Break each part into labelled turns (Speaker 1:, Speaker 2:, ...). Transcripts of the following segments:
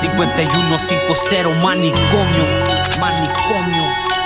Speaker 1: 5150 manicomio, manicomio.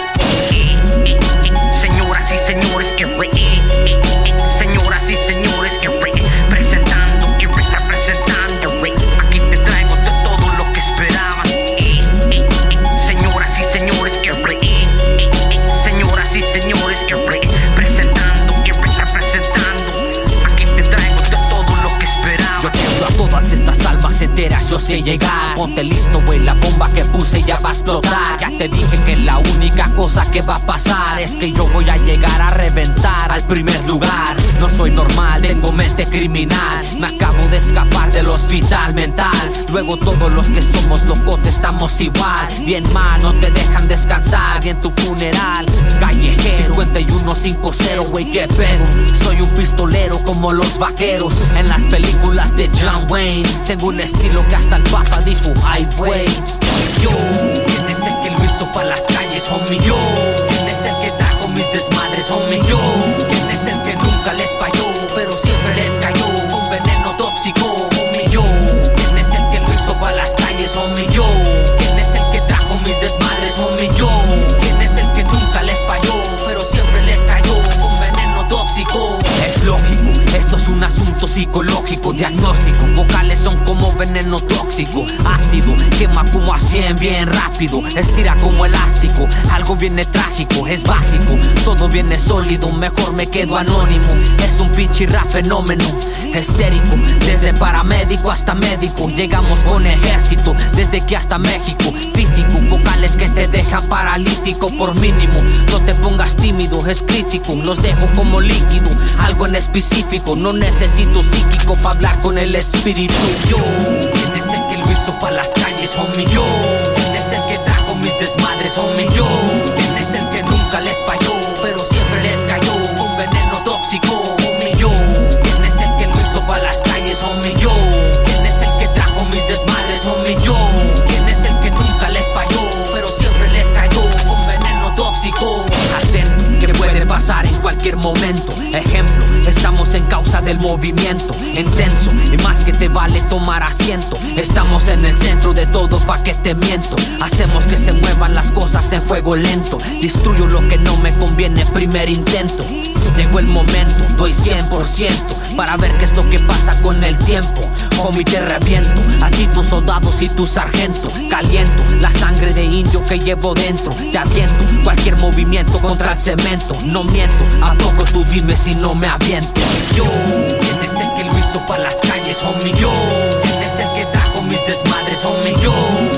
Speaker 1: Sé llegar. Ponte listo, güey, la bomba que puse ya va a explotar. Ya te dije que la única cosa que va a pasar es que yo voy a llegar a reventar al primer lugar. No soy normal, tengo mente criminal. Me acabo de escapar del hospital mental. Luego todos los que somos locos estamos igual. Bien mal, no te dejan descansar. Y en tu funeral, callejero 5150, güey, qué pedo. Soy un pistolero como los vaqueros en las películas de John Wayne. Tengo un estilo que hasta el papa dijo, ay, güey. Yo, ¿quién es el que lo hizo para las calles, homie? Yo, ¿quién es el que trajo mis desmadres, homie? Yo, ¿quién es es un asunto psicológico, diagnóstico. Vocales son como veneno tóxico, ácido, quema como a 100 bien rápido, estira como elástico. Algo viene trágico, es básico, todo viene sólido, mejor me quedo anónimo. Es un pinche rap fenómeno, estérico, desde paramédico hasta médico. Llegamos con ejército, desde que hasta México. Físico, vocales que te dejan paralítico por mínimo. No te pongas tímido, es crítico, los dejo como líquido. Algo en específico, no necesito psíquico para hablar con el espíritu. Yo, ¿quién es el que lo hizo para las calles, homie? Yo, ¿quién es el que trajo mis desmadres, homie? Yo, ¿quién es el que nunca les falló, pero siempre les cayó con veneno tóxico, homie? Yo, ¿quién es el que lo hizo para las calles, homie? Momento. Ejemplo, estamos en causa del movimiento intenso y más que te vale tomar asiento. Estamos en el centro de todo pa' que te miento. Hacemos que se muevan las cosas en fuego lento. Destruyo lo que no me conviene, primer intento. Llegó el momento, doy 100% para ver qué es lo que pasa con el tiempo homie te reviento A ti tus soldados y tus sargentos Caliento la sangre de indio que llevo dentro Te aviento cualquier movimiento contra el cemento No miento, a poco tú dime si no me aviento Yo, ¿quién es el que lo hizo para las calles, homie? Yo, ¿quién es el que trajo mis desmadres, homie? Yo,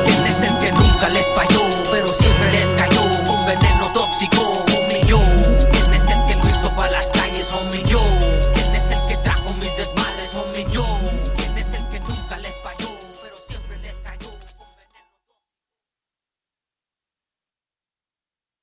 Speaker 1: ¿quién es el que nunca les falló? Pero siempre les cayó con veneno tóxico, homie? Yo, ¿quién es el que lo hizo para las calles, homie?